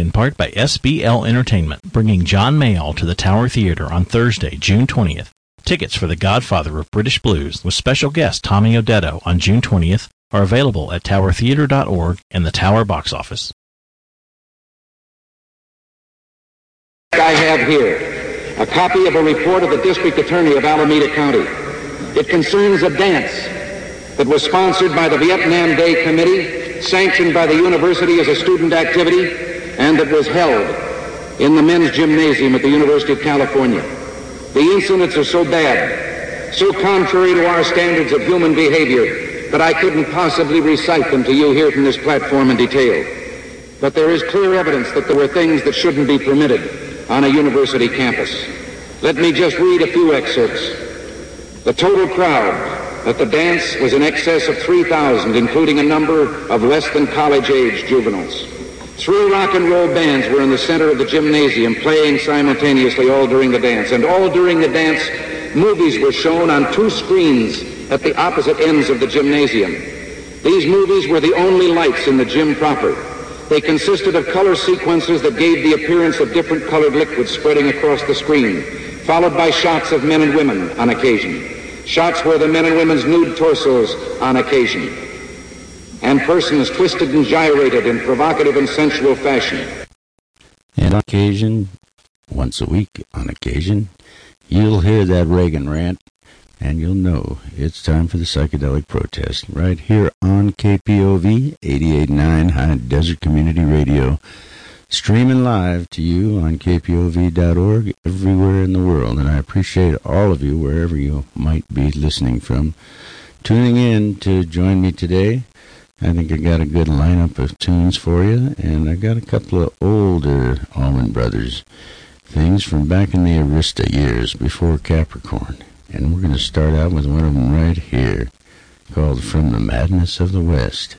in part by SBL Entertainment, bringing John Mayall to the Tower Theater on Thursday, June 20th. Tickets for The Godfather of British Blues with special guest Tommy Odetto on June 20th are available at towertheater.org and the Tower box office. I have here a copy of a report of the District Attorney of Alameda County. It concerns a dance that was sponsored by the Vietnam Day Committee, sanctioned by the university as a student activity, and that was held in the men's gymnasium at the University of California. The incidents are so bad, so contrary to our standards of human behavior, that I couldn't possibly recite them to you here from this platform in detail. But there is clear evidence that there were things that shouldn't be permitted on a university campus. Let me just read a few excerpts. The total crowd at the dance was in excess of 3,000, including a number of less than college-age juveniles. Three rock and roll bands were in the center of the gymnasium playing simultaneously all during the dance. And all during the dance, movies were shown on two screens at the opposite ends of the gymnasium. These movies were the only lights in the gym proper. They consisted of color sequences that gave the appearance of different colored liquids spreading across the screen, followed by shots of men and women on occasion. Shots were the men and women's nude torsos on occasion and persons twisted and gyrated in provocative and sensual fashion. And on occasion, once a week on occasion, you'll hear that Reagan rant, and you'll know it's time for the psychedelic protest right here on KPOV 88.9 High Desert Community Radio, streaming live to you on kpov.org everywhere in the world. And I appreciate all of you, wherever you might be listening from, tuning in to join me today. I think I got a good lineup of tunes for you, and I got a couple of older Allman Brothers things from back in the Arista years before Capricorn. And we're going to start out with one of them right here called From the Madness of the West.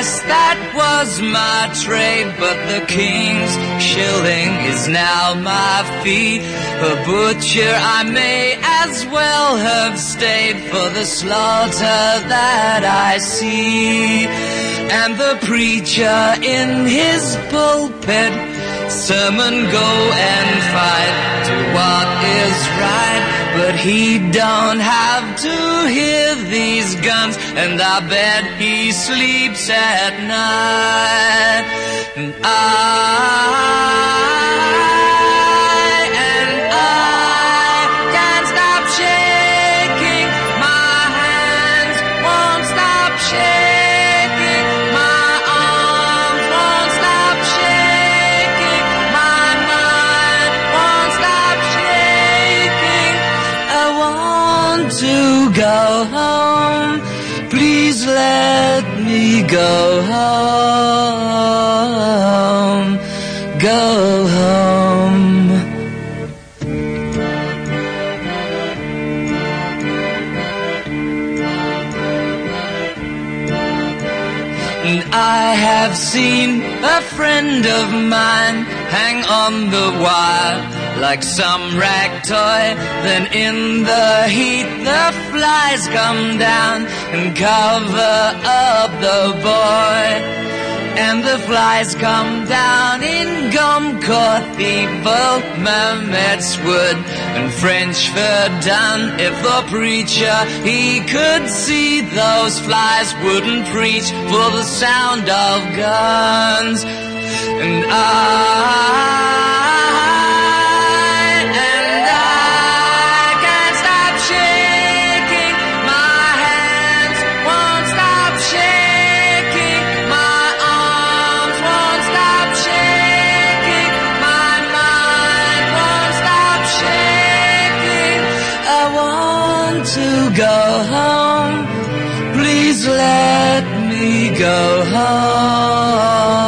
Yes, that was my trade, but the king's shilling is now my fee. A butcher, I may as well have stayed for the slaughter that I see. And the preacher in his pulpit sermon go and fight to what is right but he don't have to hear these guns and I bet he sleeps at night. And I go home go home And I have seen a friend of mine hang on the wire like some rag toy. Then in the heat, the flies come down and cover up boy. And the flies come down in Gommecourt, Thiepval, Mametz Wood, and French Verdun. If the preacher, he could see those flies, wouldn't preach for the sound of guns. And I, go home. Please let me go home.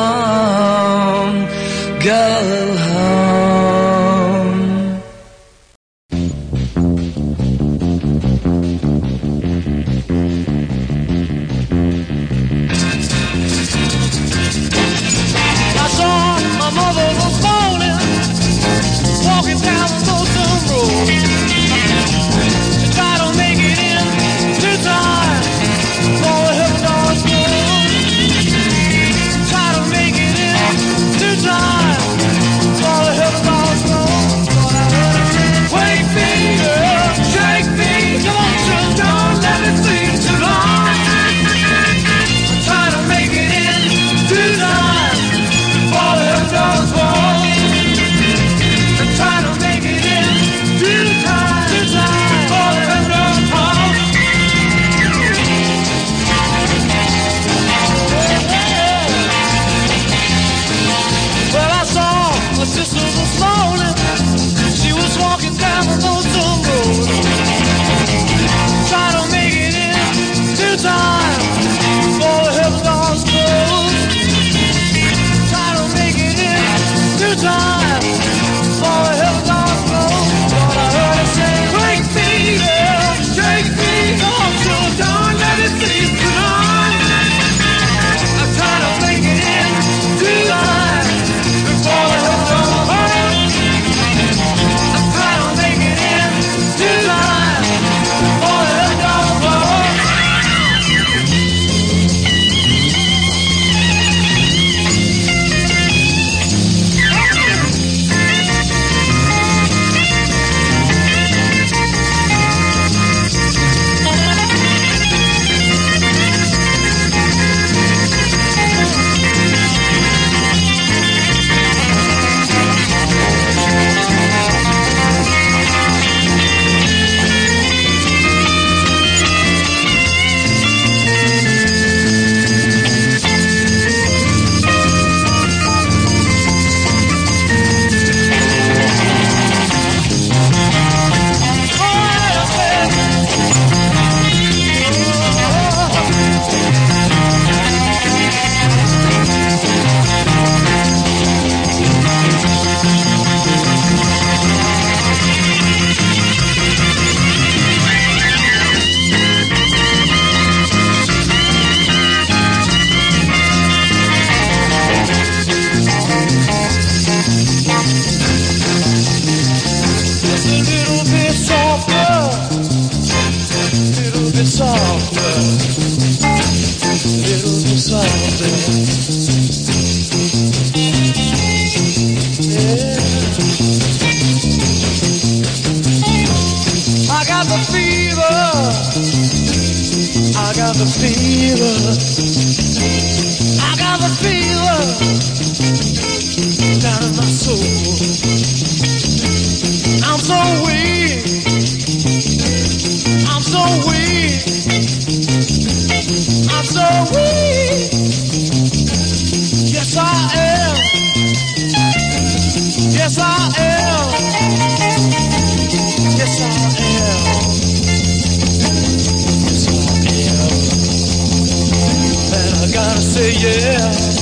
Yeah.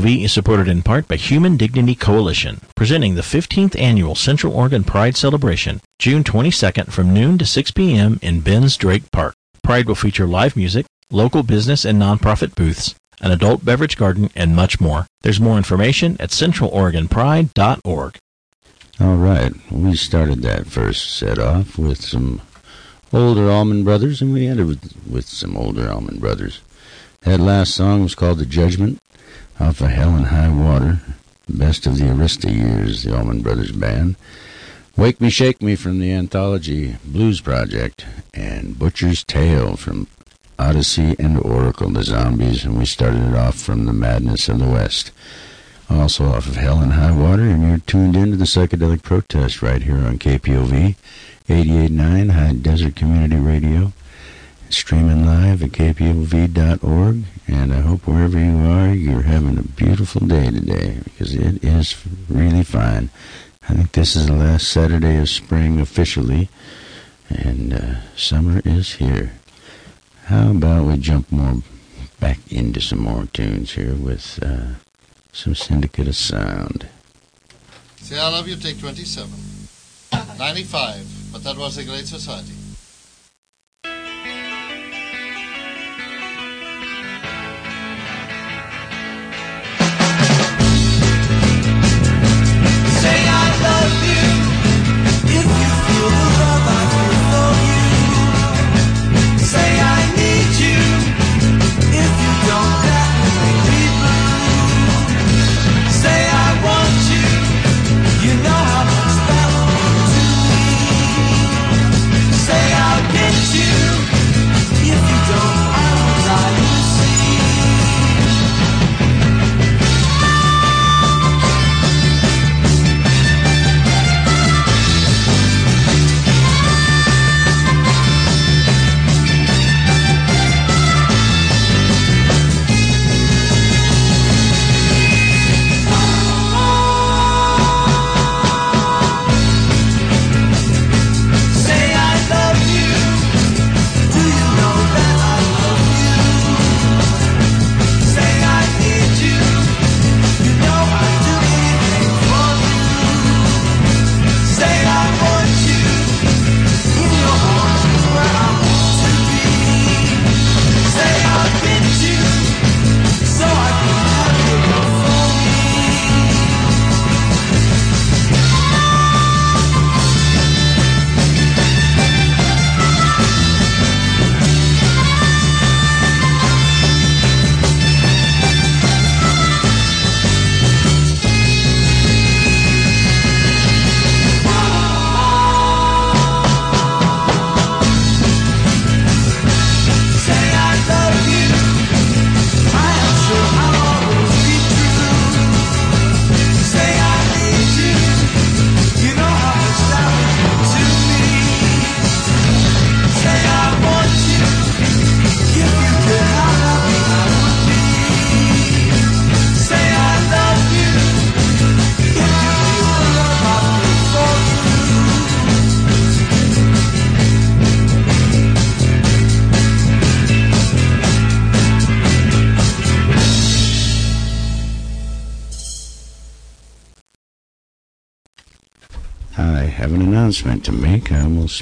KPOV is supported in part by Human Dignity Coalition, presenting the 15th annual Central Oregon Pride Celebration, June 22nd from noon to 6 p.m. in Bend's Drake Park. Pride will feature live music, local business and nonprofit booths, an adult beverage garden, and much more. There's more information at centraloregonpride.org. All right, we started that first set off with some older Allman Brothers, and we ended with, with some older Allman Brothers. That last song was called The Judgment off of Hell and High Water, best of the Arista years, the Allman Brothers Band. Wake Me, Shake Me from the anthology Blues Project, and Butcher's Tale from Odessey and Oracle, the Zombies, and we started it off from The Madness of the West. Also off of Hell and High Water, and you're tuned in to the Psychedelic Protest right here on KPOV 88.9 High Desert Community Radio streaming live at kpov.org. And I hope wherever you are, you're having a beautiful day today because it is really fine. I think this is the last Saturday of spring officially, and uh, summer is here. How about we jump more back into some more tunes here with uh, some Syndicate of Sound? Say I Love You, take 27. 95, but that was a great society.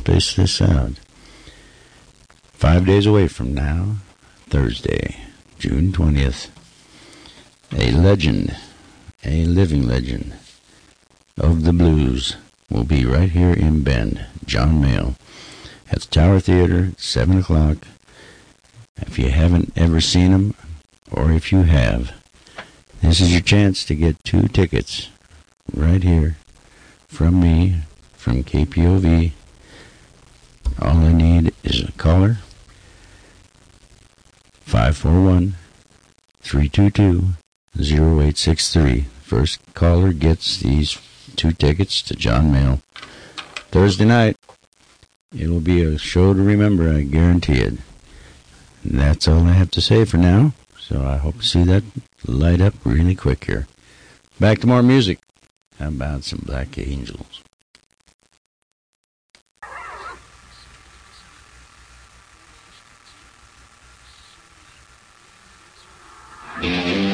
Space this out. Five days away from now, Thursday, June 20th, a legend, a living legend of the blues will be right here in Bend, John Mayall, at the Tower Theater 7 o'clock. If you haven't ever seen him, or if you have, this is your chance to get two tickets right here from me, from KPOV. All I need is a caller. 541 322 0863. First caller gets these two tickets to John Mayall. Thursday night. It'll be a show to remember, I guarantee it. That's all I have to say for now. So I hope to see that light up really quick here. Back to more music. How about some Black Angels? Thank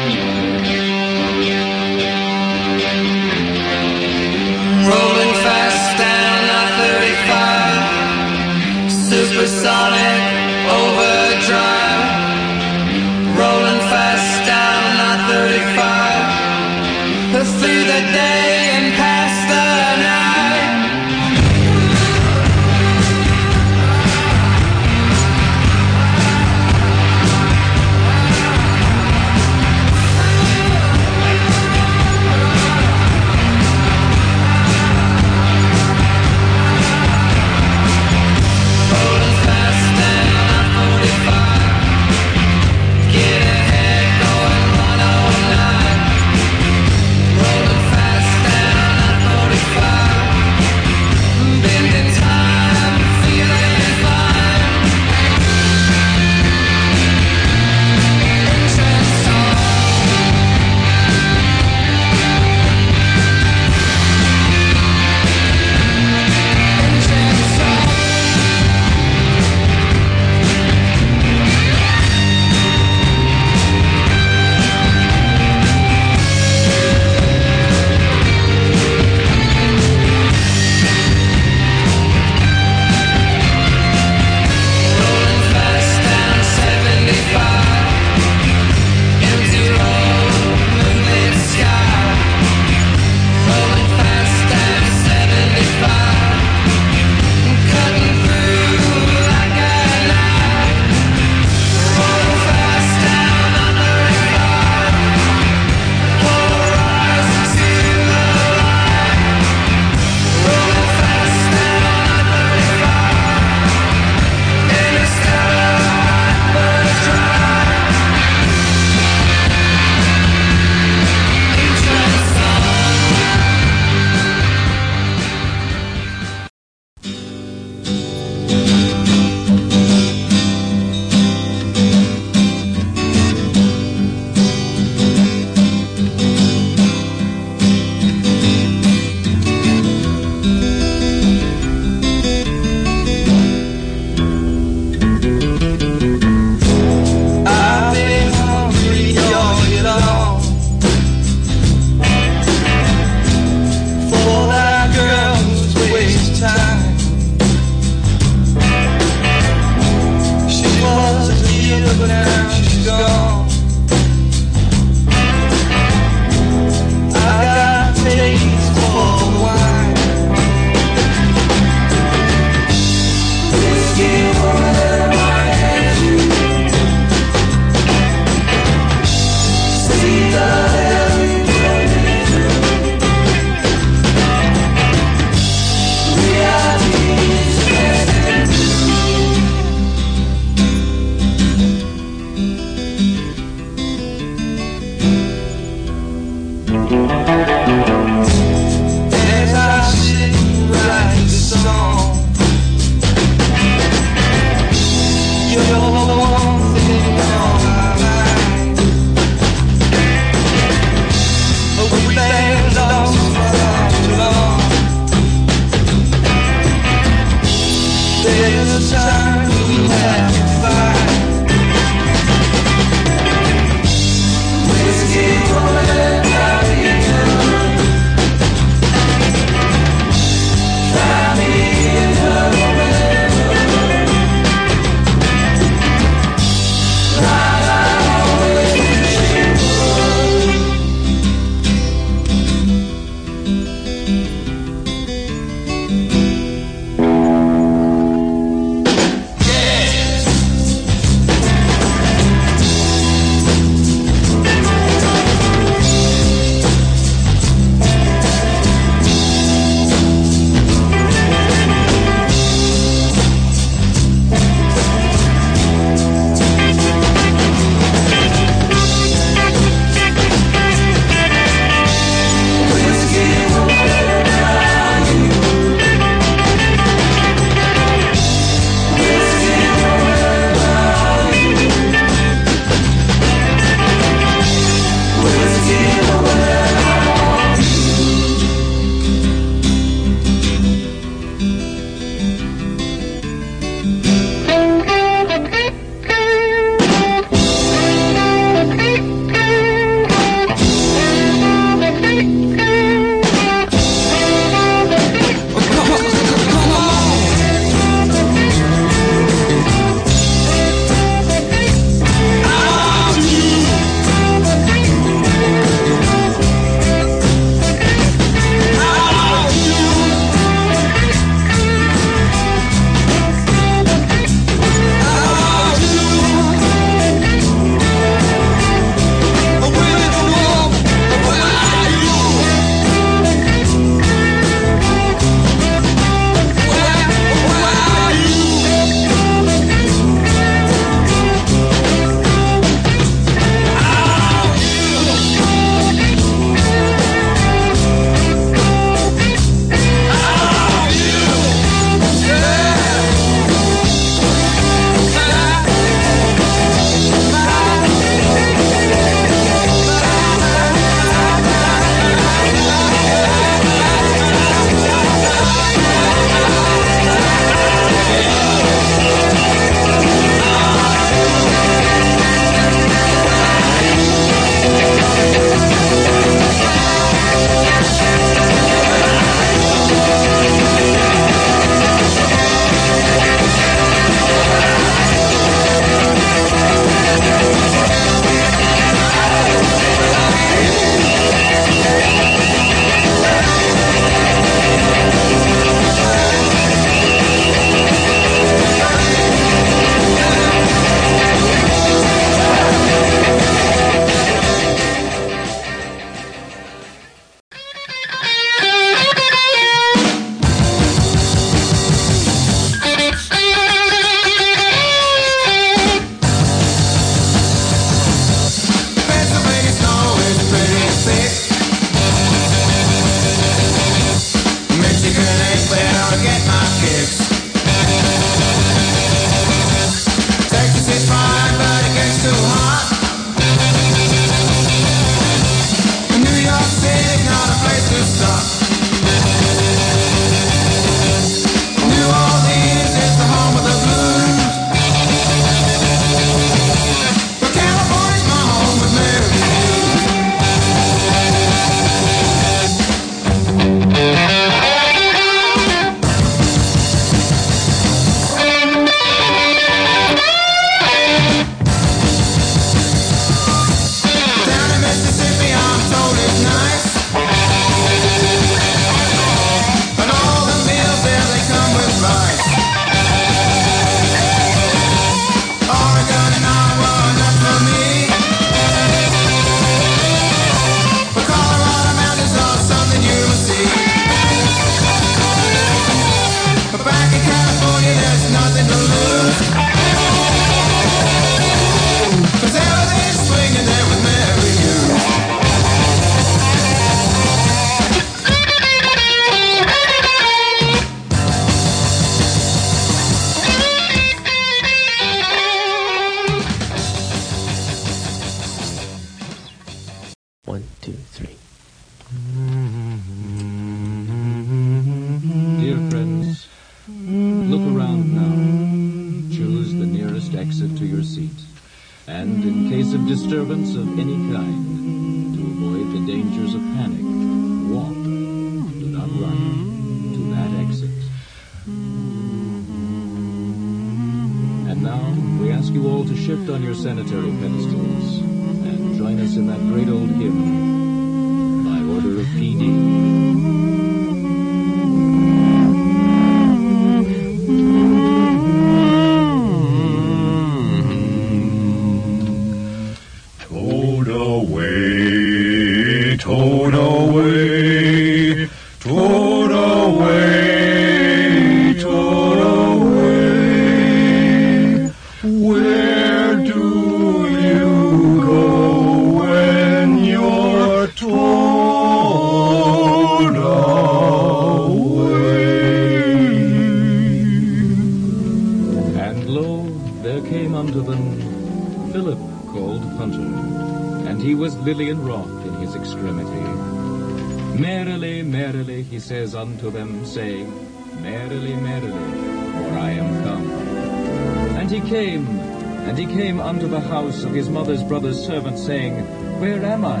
house of his mother's brother's servant, saying, Where am I?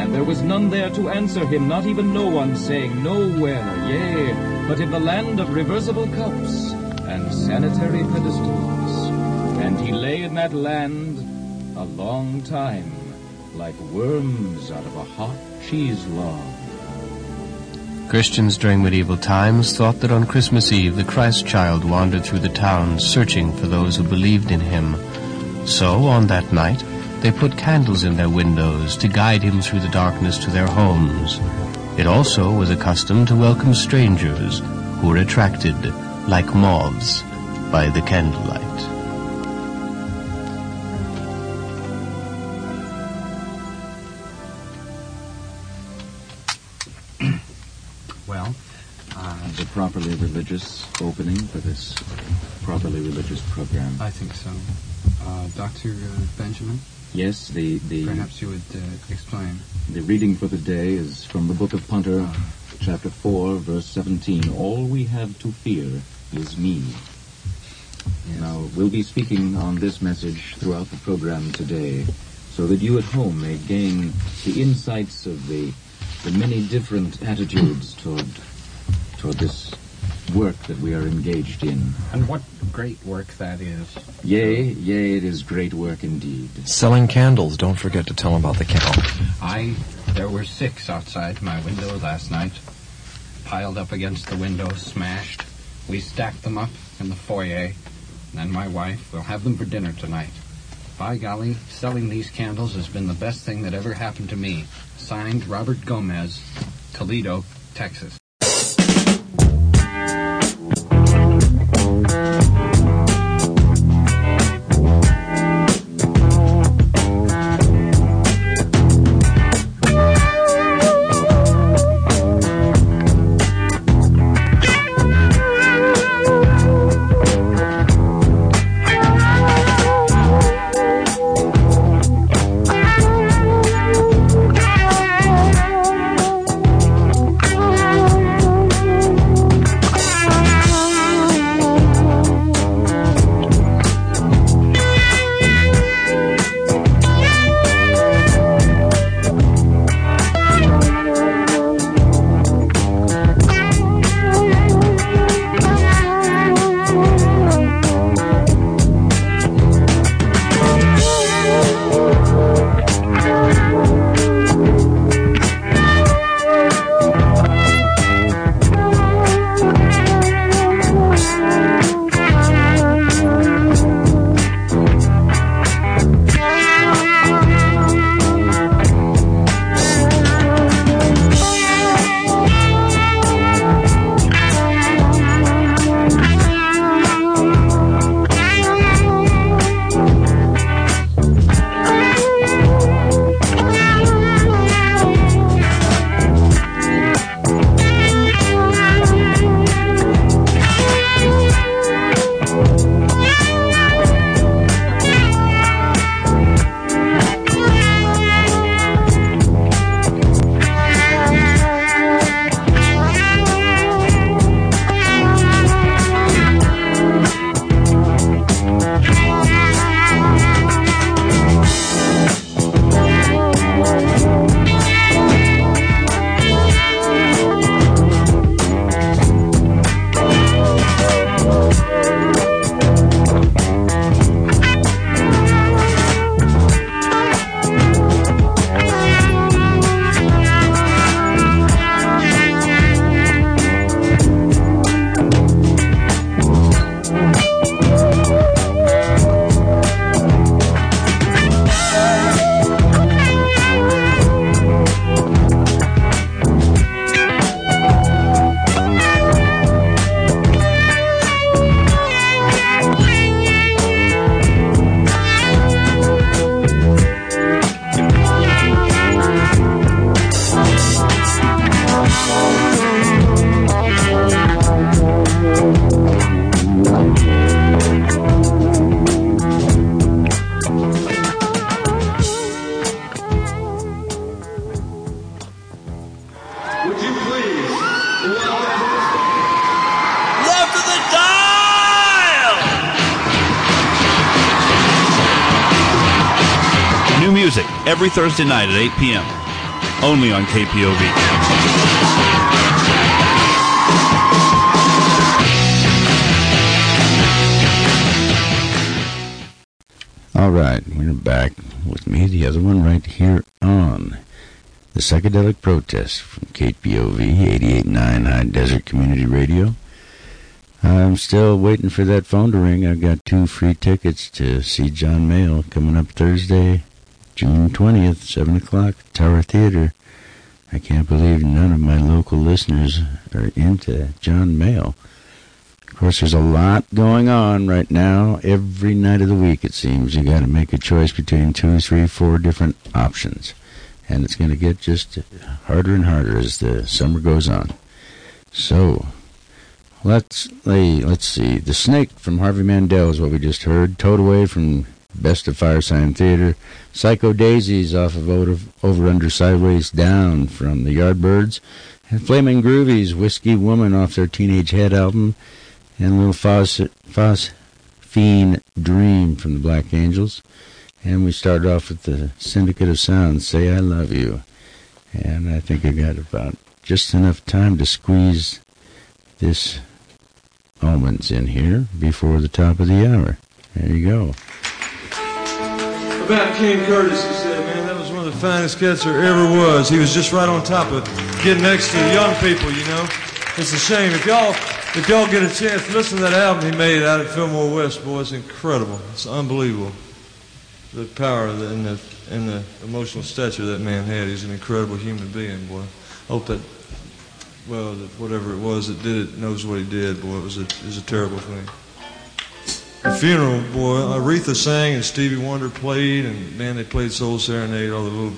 And there was none there to answer him, not even no one, saying, Nowhere, yea, but in the land of reversible cups and sanitary pedestals. And he lay in that land a long time, like worms out of a hot cheese log. Christians during medieval times thought that on Christmas Eve the Christ child wandered through the towns searching for those who believed in him. So, on that night, they put candles in their windows to guide him through the darkness to their homes. It also was a custom to welcome strangers who were attracted, like moths, by the candlelight. Well, uh, The properly religious opening for this properly religious program. I think so. Uh, Dr. Uh, Benjamin, Yes, the the perhaps you would uh, explain. the reading for the day is from the book of Punter, chapter four, verse seventeen. All we have to fear is me. Now we'll be speaking on this message throughout the program today, so that you at home may gain the insights of the the many different attitudes toward toward this work that we are engaged in. And what great work that is. Yea, yea, it is great work indeed. Selling candles. Don't forget to tell them about the candle. I, there were six outside my window last night, piled up against the window, smashed. We stacked them up in the foyer, and then my wife will have them for dinner tonight. By golly, selling these candles has been the best thing that ever happened to me. Signed, Robert Gomez, Toledo, Texas. Every Thursday night at 8 p.m. Only on KPOV. All right, we're back with me, the other one, right here on the Psychedelic Protest from KPOV 88.9 High Desert Community Radio. I'm still waiting for that phone to ring. I've got two free tickets to see John Mayall coming up Thursday, June 20th, 7 o'clock, Tower Theater. I can't believe none of my local listeners are into John Mayall. Of course, there's a lot going on right now. Every night of the week, it seems, you got to make a choice between two, three, four different options. And it's going to get just harder and harder as the summer goes on. So, let's let's see. The Snake from Harvey Mandel is what we just heard. Towed Away from Best of Firesign Theater. Psycho Daisies off of Over, Over Under Sideways Down from the Yardbirds. And Flaming Groovies, Whiskey Woman off their Teenage Head album. And Little Phos- Phosphene Dream from the Black Angels. And we started off with the Syndicate of Sounds, Say I Love You. And I think I got about just enough time to squeeze this Omens in here before the top of the hour. There you go. About King Curtis, he said, man, that was one of the finest cats there ever was. He was just right on top of getting next to young people, you know. It's a shame. If y'all if y'all get a chance, listen to that album he made out at Fillmore West, boy, it's incredible. It's unbelievable. The power and the and the emotional stature that man had. He's an incredible human being, boy. Hope that well, that whatever it was that did it knows what he did, boy. It was a it was a terrible thing. The funeral, boy, Aretha sang and Stevie Wonder played, and man, they played Soul Serenade, all the little.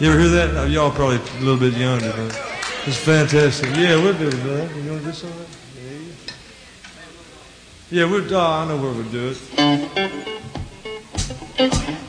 You ever hear that? Y'all probably a little bit younger, but it's fantastic. Yeah, we'll do bud. You want to do something? Yeah, we'll. Oh, I know where we'll do it.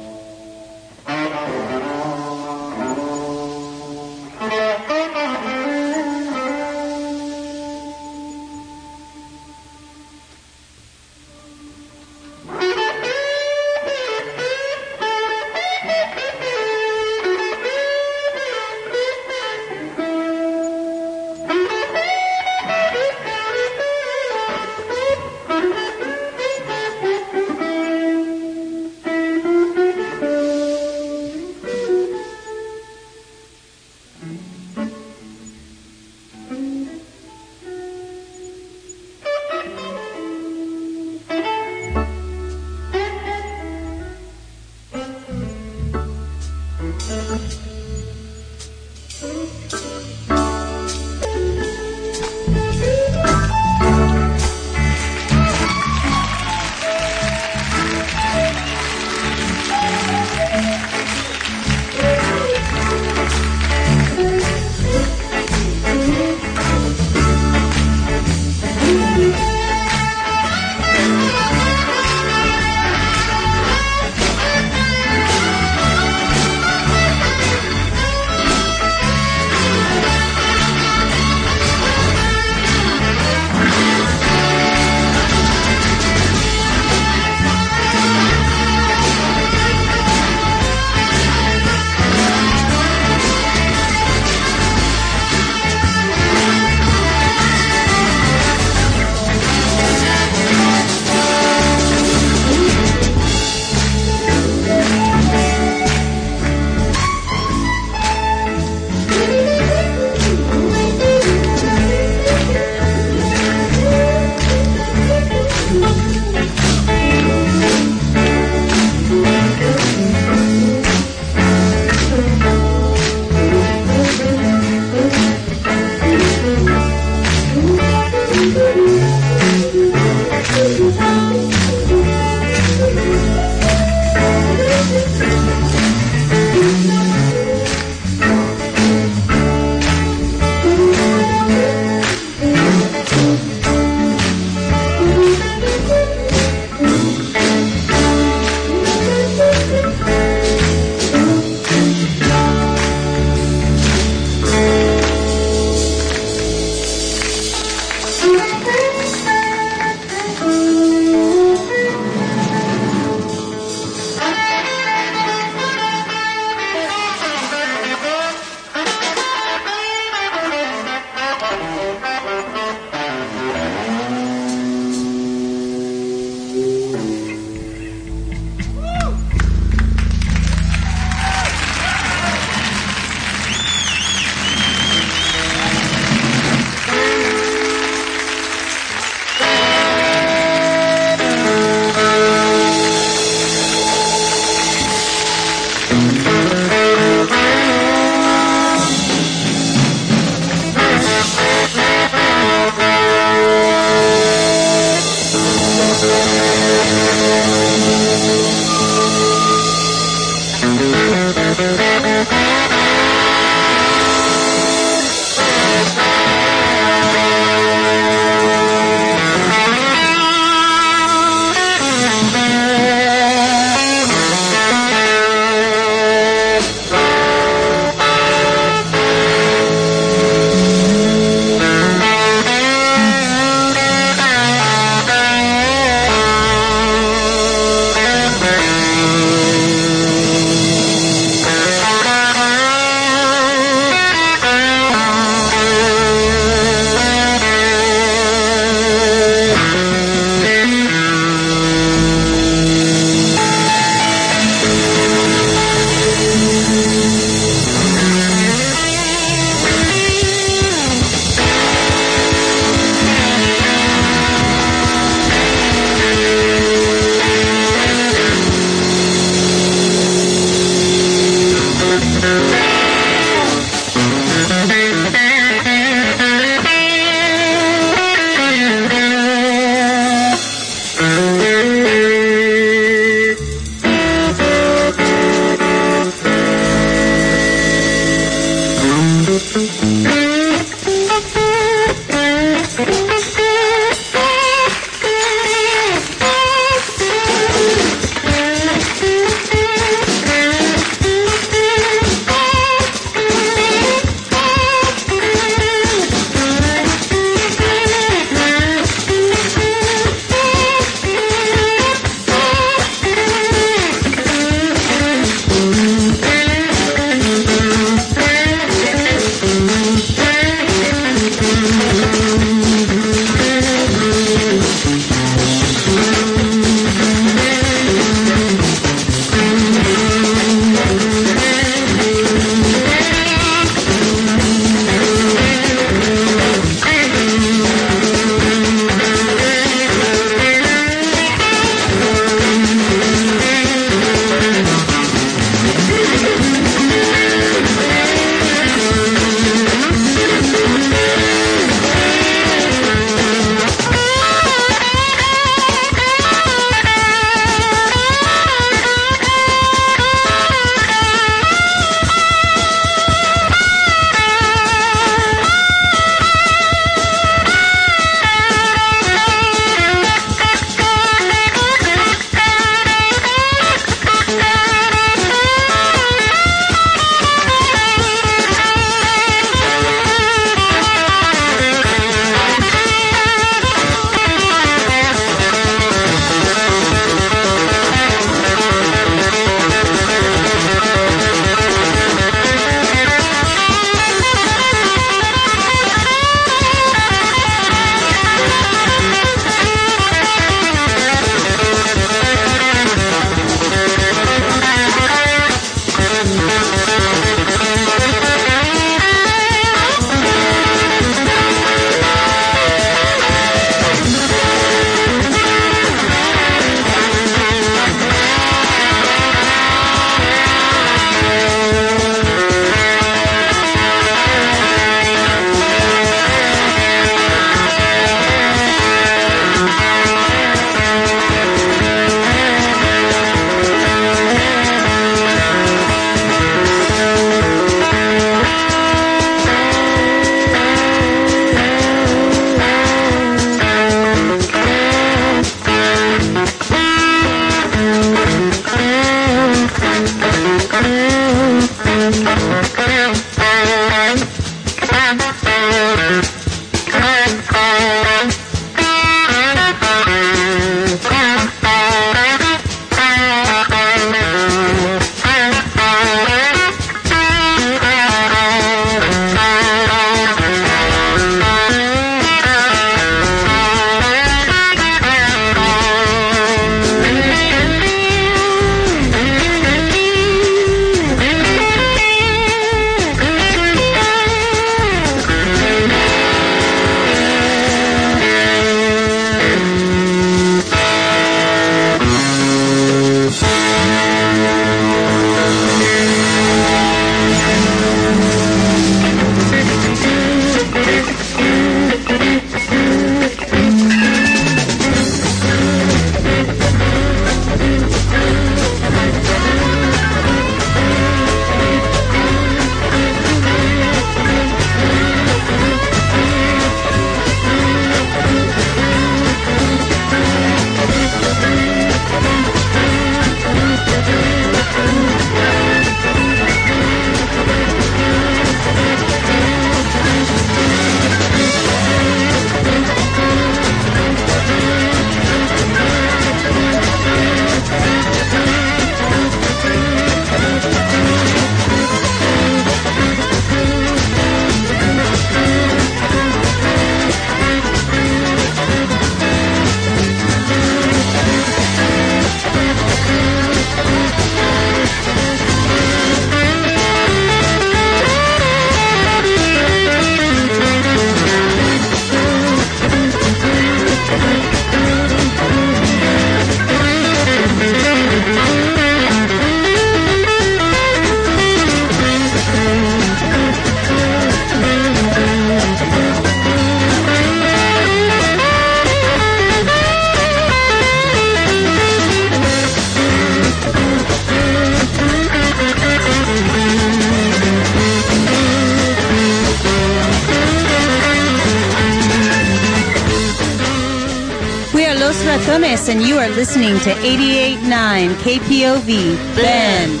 88.9 KPOV Bend.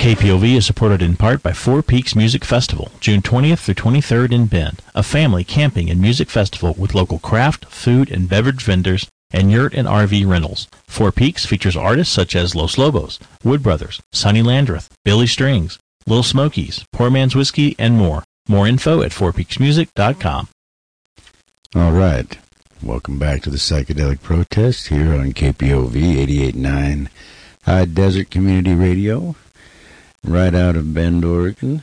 KPOV is supported in part by Four Peaks Music Festival, June 20th through 23rd in Bend, a family camping and music festival with local craft, food, and beverage vendors and yurt and RV rentals. Four Peaks features artists such as Los Lobos, Wood Brothers, Sonny Landreth, Billy Strings, Little Smokies, Poor Man's Whiskey, and more. More info at fourpeaksmusic.com. All right. Welcome back to the Psychedelic Protest here on KPOV 88.9 High Desert Community Radio, right out of Bend, Oregon.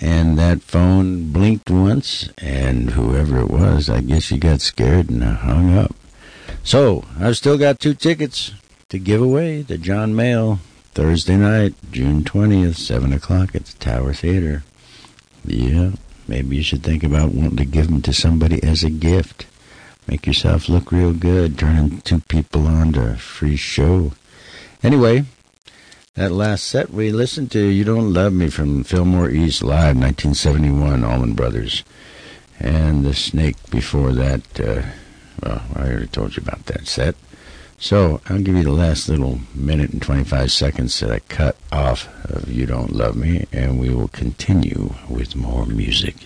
And that phone blinked once, and whoever it was, I guess he got scared and hung up. So, I've still got two tickets to give away to John Mayall Thursday night, June 20th, 7 o'clock at the Tower Theater. Yeah, maybe you should think about wanting to give them to somebody as a gift. Make yourself look real good, turning two people on to a free show. Anyway, that last set we listened to, You Don't Love Me from Fillmore East Live, 1971, Allman Brothers. And The Snake before that, uh, well, I already told you about that set. So I'll give you the last little minute and 25 seconds that I cut off of You Don't Love Me, and we will continue with more music.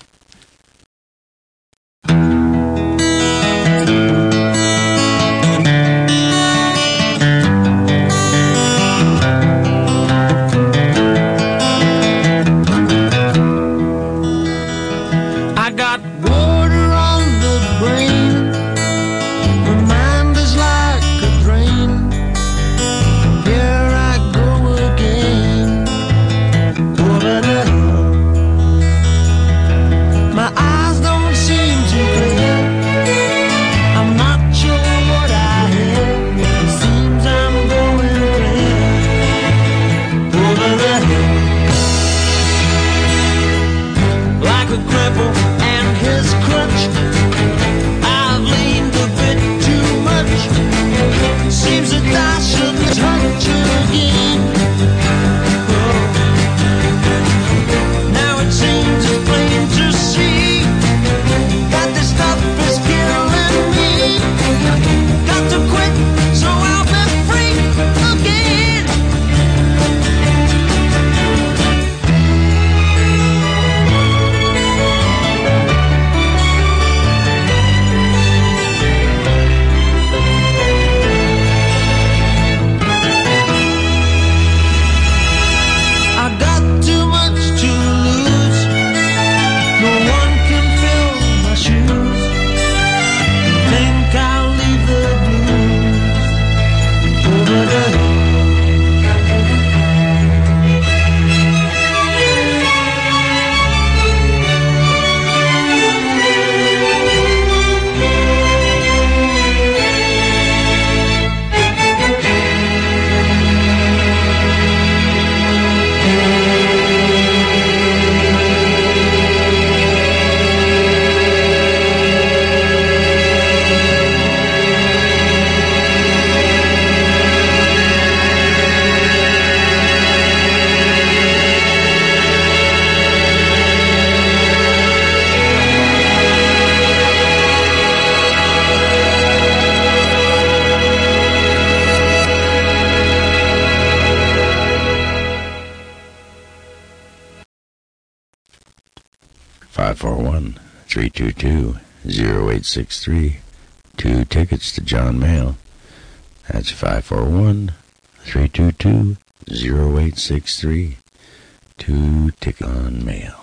322-0863. Two tickets to John Mayall. That's 541-322-0863. Two tickets on Mayall.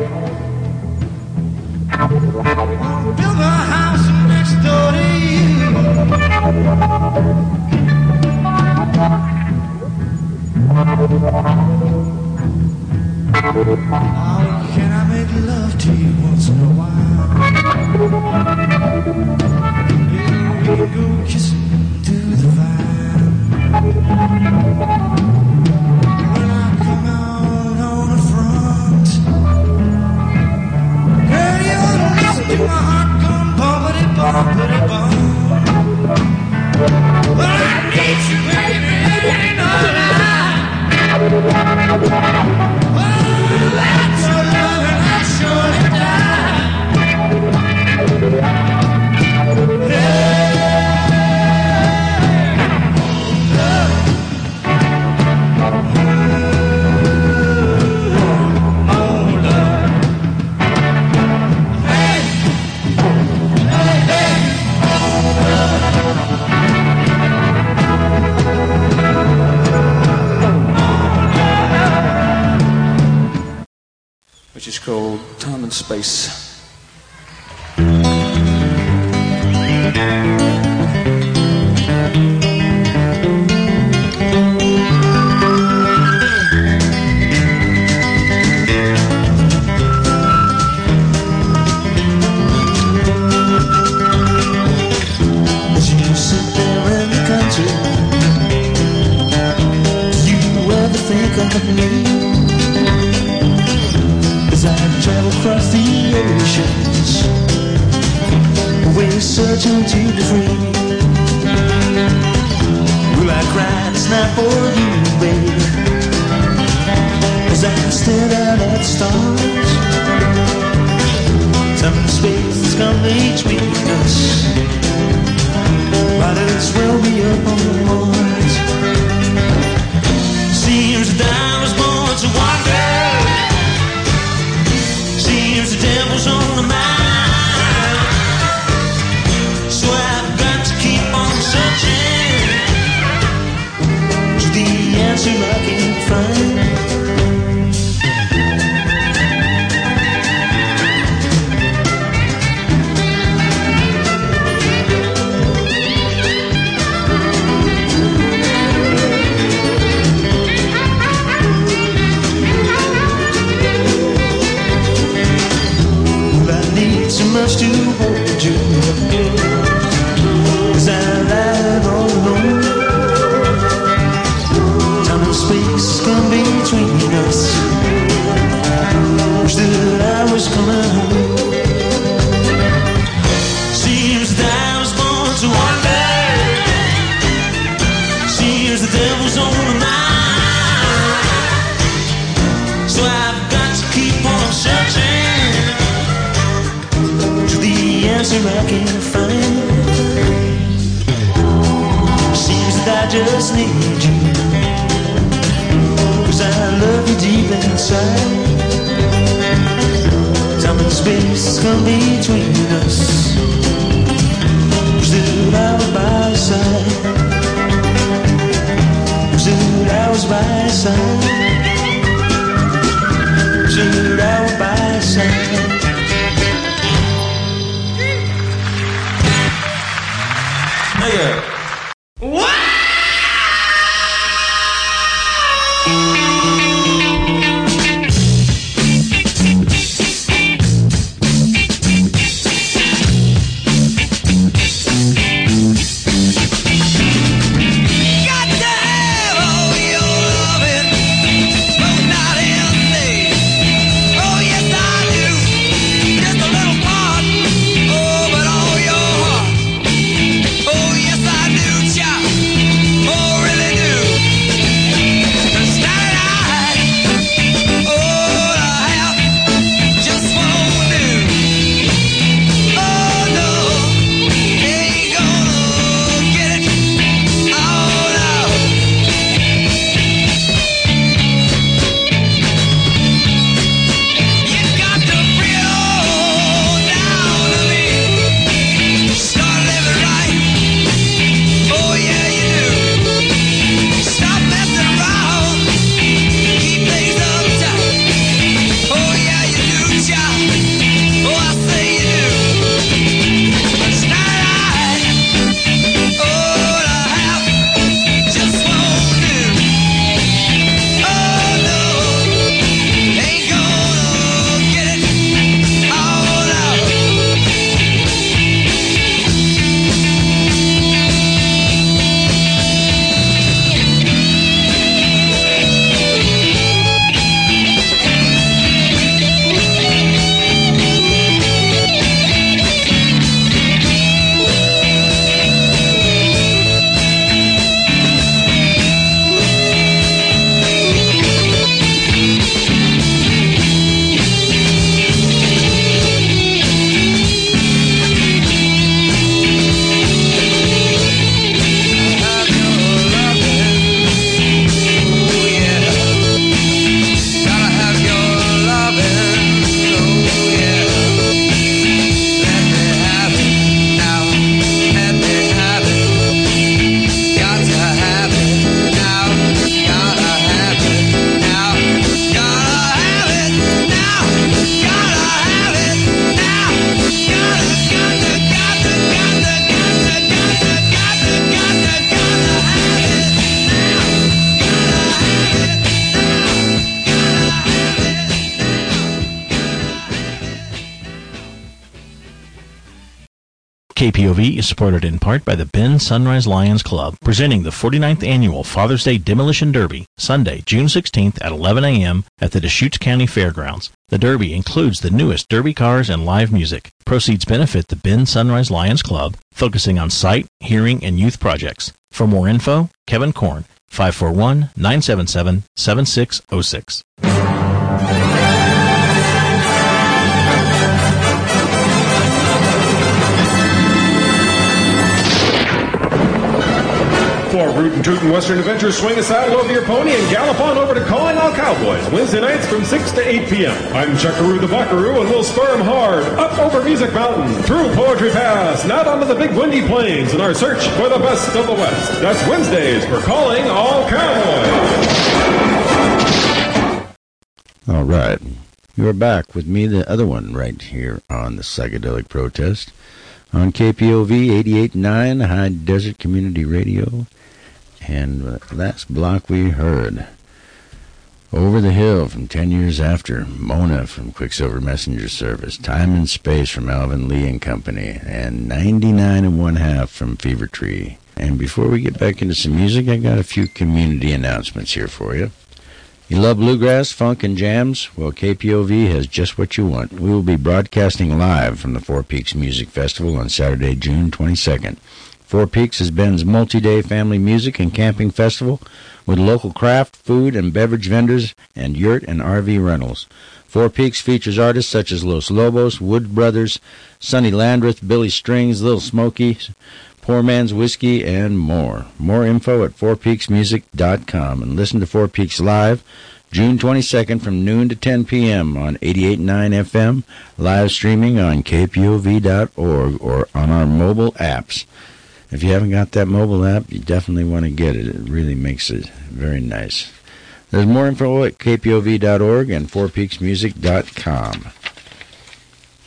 Space. Supported in part by the Bend Sunrise Lions Club, presenting the 49th annual Father's Day Demolition Derby, Sunday, June 16th at 11 a.m. at the Deschutes County Fairgrounds. The Derby includes the newest Derby cars and live music. Proceeds benefit the Bend Sunrise Lions Club, focusing on sight, hearing, and youth projects. For more info, Kevin Korn, 541 977 7606. For Rootin' Tootin' Western Adventure. Swing a saddle over your pony and gallop on over to Calling All Cowboys. Wednesday nights from 6 to 8 p.m. I'm Chuckaroo the Buckaroo, and we'll spur 'em hard up over Music Mountain, through Poetry Pass, and out onto the big windy plains in our search for the best of the West. That's Wednesdays for Calling All Cowboys. All right. You're back with me, the other one, right here on the Psychedelic Protest on KPOV 88.9 High Desert Community Radio. And uh, last block we heard Over the Hill from 10 Years After, Mona from Quicksilver Messenger Service, Time and Space from Alvin Lee and Company, and 99 and one half from Fever Tree. And before we get back into some music, I got a few community announcements here for you. You love bluegrass, funk, and jams? Well, KPOV has just what you want. We will be broadcasting live from the Four Peaks Music Festival on Saturday, June 22nd. Four Peaks is Bend's multi-day family music and camping festival with local craft, food, and beverage vendors and yurt and RV rentals. Four Peaks features artists such as Los Lobos, Wood Brothers, Sonny Landreth, Billy Strings, Little Smoky, Poor Man's Whiskey, and more. More info at fourpeaksmusic.com and listen to Four Peaks live June 22nd from noon to 10 p.m. on 88.9 FM, live streaming on kpov.org or on our mobile apps. If you haven't got that mobile app, you definitely want to get it. It really makes it very nice. There's more info at kpov.org and fourpeaksmusic.com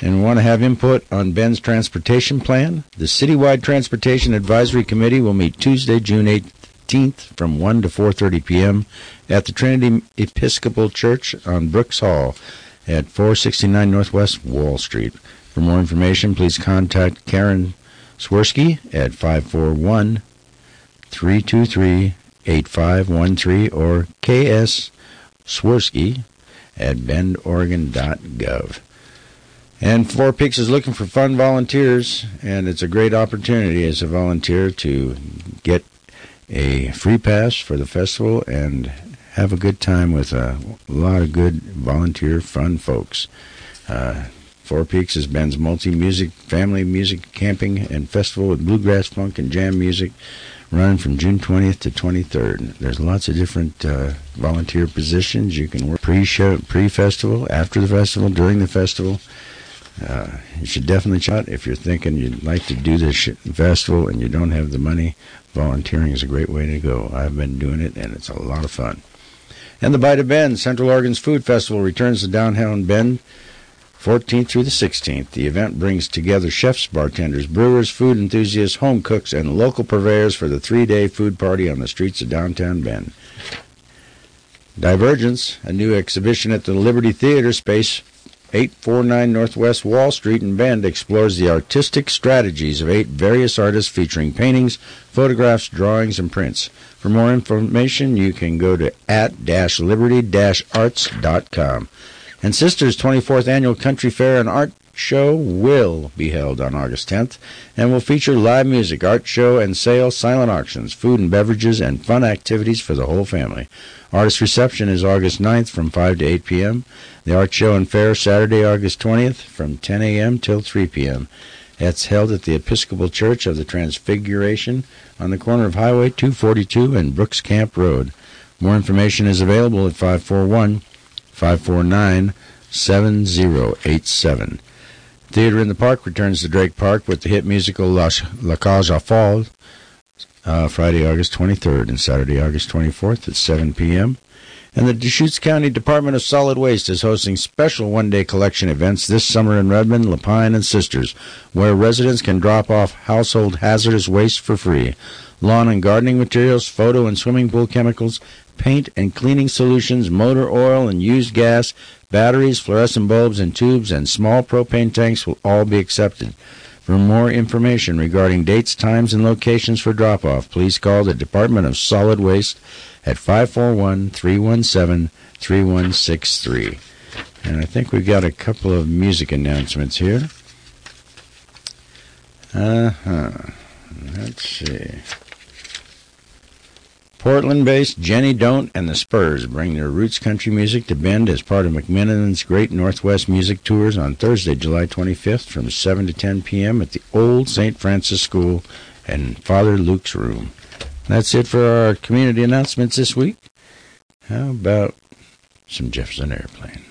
and want to have input on Bend's transportation plan, the Citywide Transportation Advisory Committee will meet Tuesday, June 18th from 1 to 4:30 p.m. at the Trinity Episcopal Church on Brooks Hall at 469 Northwest Wall Street. For more information, please contact Karen Swirsky at 541 323 8513 or KS Swirsky at bendoregon.gov. And Four Peaks is looking for fun volunteers, and it's a great opportunity as a volunteer to get a free pass for the festival and have a good time with a lot of good volunteer fun folks. Uh, Four Peaks is Bend's multi-music family music camping and festival with bluegrass, funk, and jam music running from June 20th to 23rd. There's lots of different uh, volunteer positions. You can work pre-show, pre-festival, after the festival, during the festival. Uh, you should definitely check if you're thinking you'd like to do this festival and you don't have the money. Volunteering is a great way to go. I've been doing it and it's a lot of fun. And the Bite of Bend, Central Oregon's Food Festival, returns to downtown Bend 14th through the 16th. The event brings together chefs, bartenders, brewers, food enthusiasts, home cooks, and local purveyors for the three day food party on the streets of downtown Bend. Divergence, a new exhibition at the Liberty Theater space 849 Northwest Wall Street in Bend explores the artistic strategies of eight various artists featuring paintings, photographs, drawings, and prints. For more information, you can go to at-liberty-arts.com. And Sisters' 24th Annual Country Fair and Art Show will be held on August 10th and will feature live music, art show and sale, silent auctions, food and beverages, and fun activities for the whole family. Artist reception is August 9th from 5 to 8 p.m. The art show and fair Saturday, August 20th from 10 a.m. till 3 p.m. That's held at the Episcopal Church of the Transfiguration on the corner of Highway 242 and Brooks Camp Road. More information is available at 541 549 7087. Theater in the Park returns to Drake Park with the hit musical La, La aux Folles uh, Friday, August 23rd and Saturday, August 24th at 7 p.m. And the Deschutes County Department of Solid Waste is hosting special one day collection events this summer in Redmond, La Pine, and Sisters, where residents can drop off household hazardous waste for free. Lawn and gardening materials, photo and swimming pool chemicals, paint and cleaning solutions, motor oil and used gas, batteries, fluorescent bulbs and tubes, and small propane tanks will all be accepted. For more information regarding dates, times, and locations for drop off, please call the Department of Solid Waste at 541 317 3163. And I think we've got a couple of music announcements here. Uh huh. Let's see. Portland based Jenny Don't and the Spurs bring their roots country music to Bend as part of McMenamins Great Northwest Music Tours on Thursday, July 25th from 7 to 10 p.m. at the Old St. Francis School and Father Luke's Room. That's it for our community announcements this week. How about some Jefferson Airplane?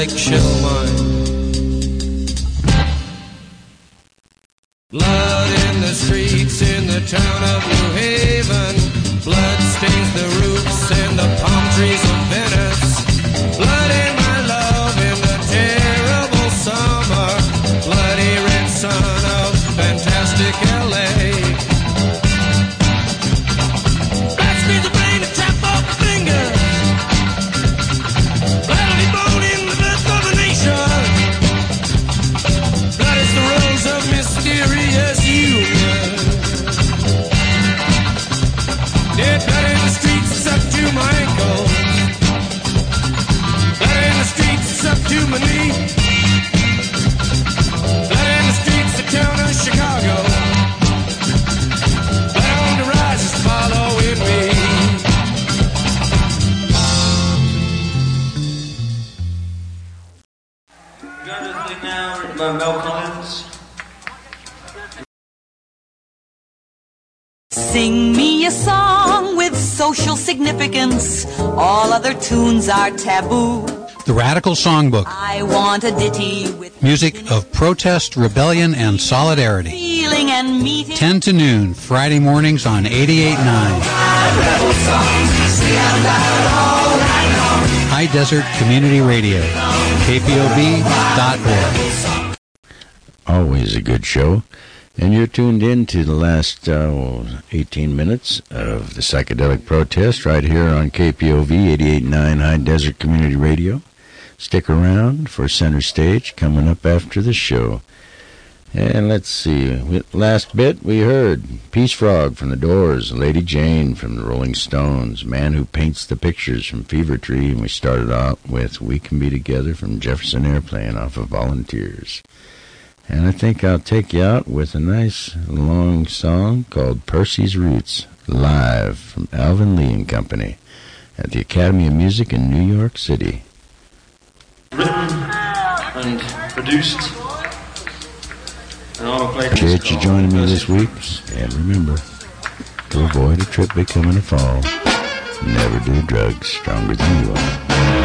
Fragile The Radical Songbook. I want a ditty with Music of protest, rebellion, and solidarity. feeling and meaning. 10 to noon, Friday mornings on 88.9. High Desert Community Radio. KPOV.org. Always a good show. And you're tuned in to the last uh, 18 minutes of the psychedelic protest right here on KPOV 88.9 High Desert Community Radio. Stick around for center stage coming up after the show. And let's see, last bit we heard Peace Frog from the Doors, Lady Jane from the Rolling Stones, Man Who Paints the Pictures from Fever Tree, and we started out with We Can Be Together from Jefferson Airplane off of Volunteers. And I think I'll take you out with a nice long song called Percy's Roots, live from Alvin Lee and Company at the Academy of Music in New York City. Written and produced. And I'm a player. Appreciate you joining me this week. And remember, to avoid a trip becoming a fall, never do drugs stronger than you are.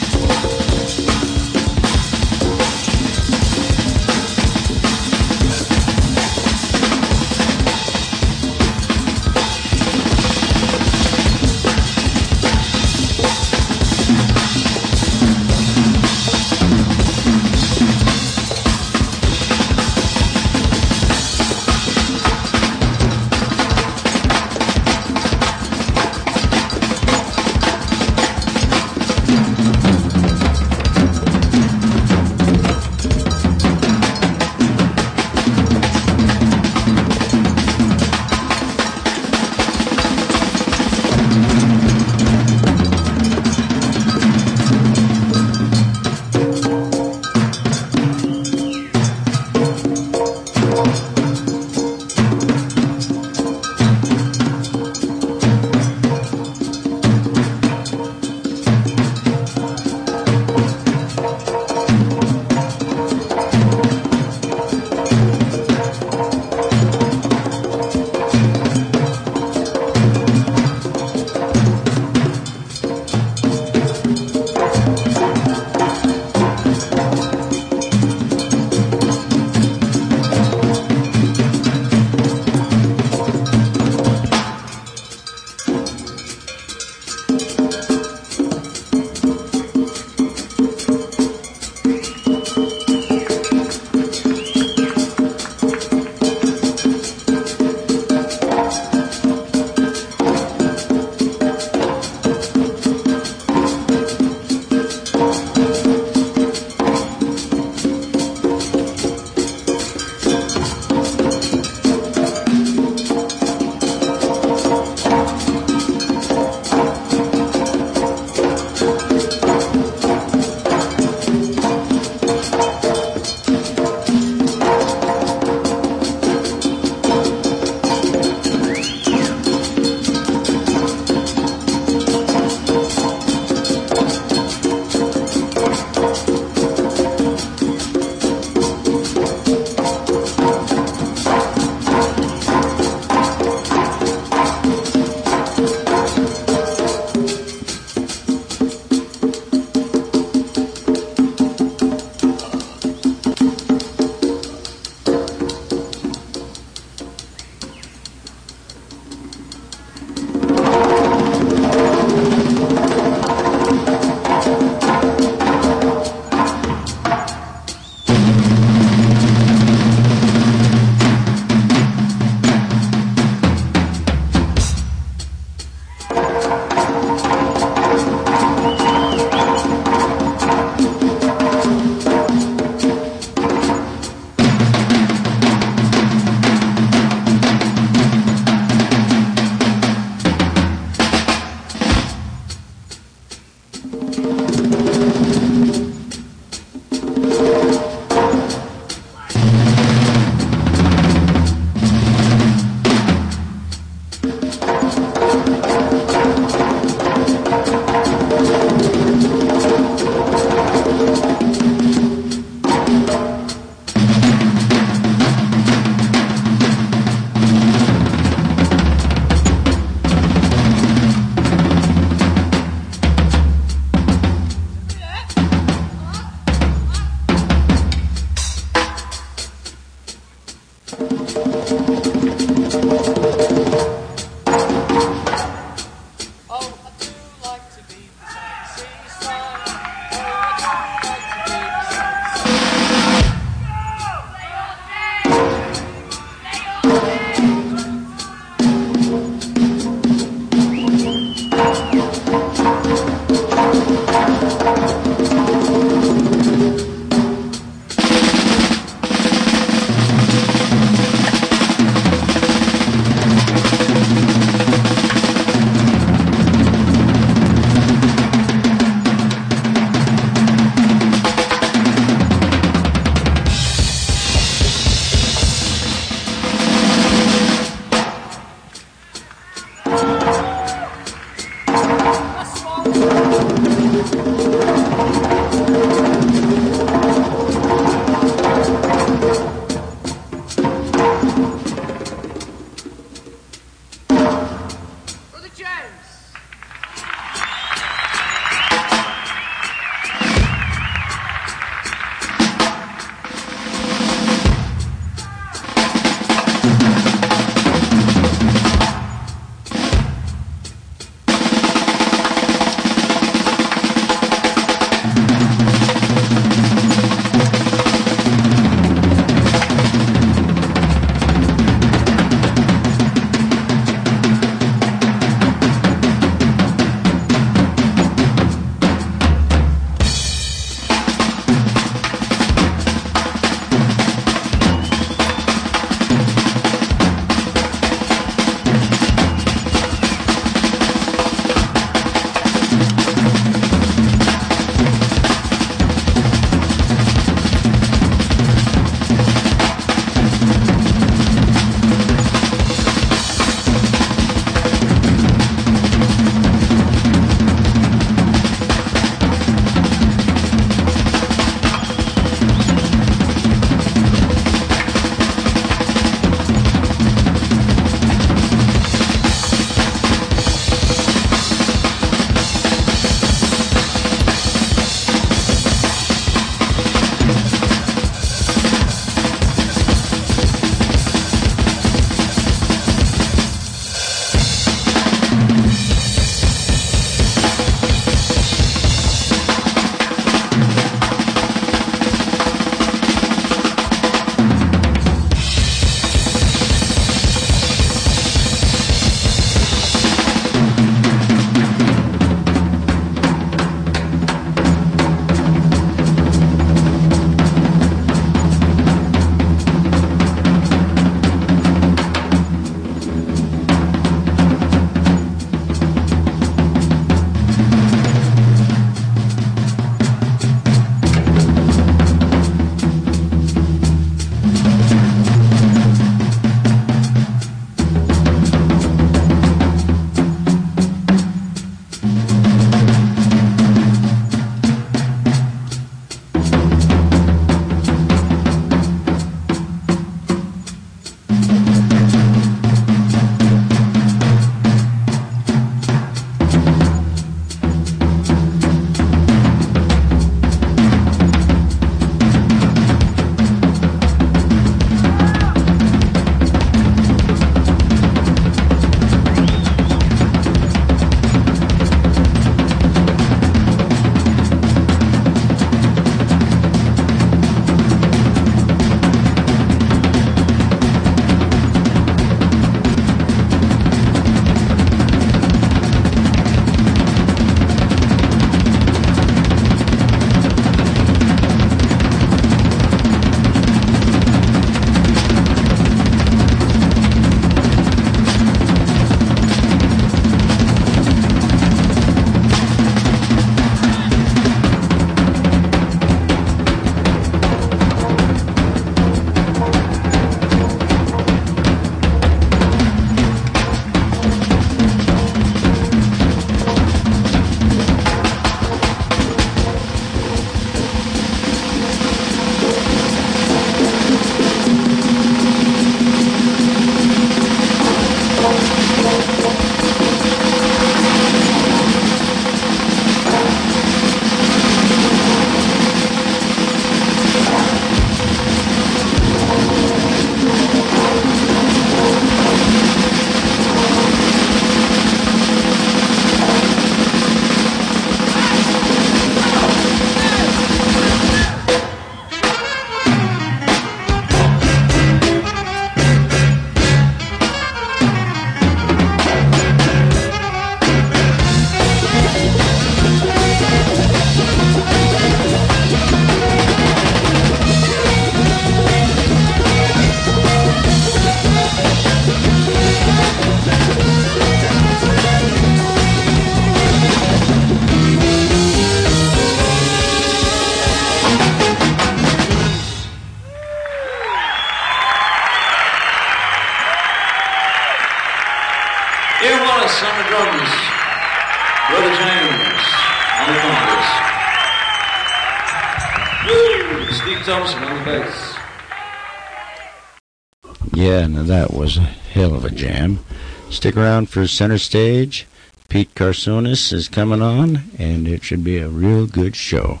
Stick around for center stage. Pete Carsonis is coming on, and it should be a real good show.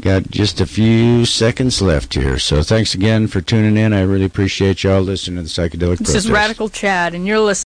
Got just a few seconds left here, so thanks again for tuning in. I really appreciate y'all listening to the Psychedelic This is Radical Chad, and you're listening.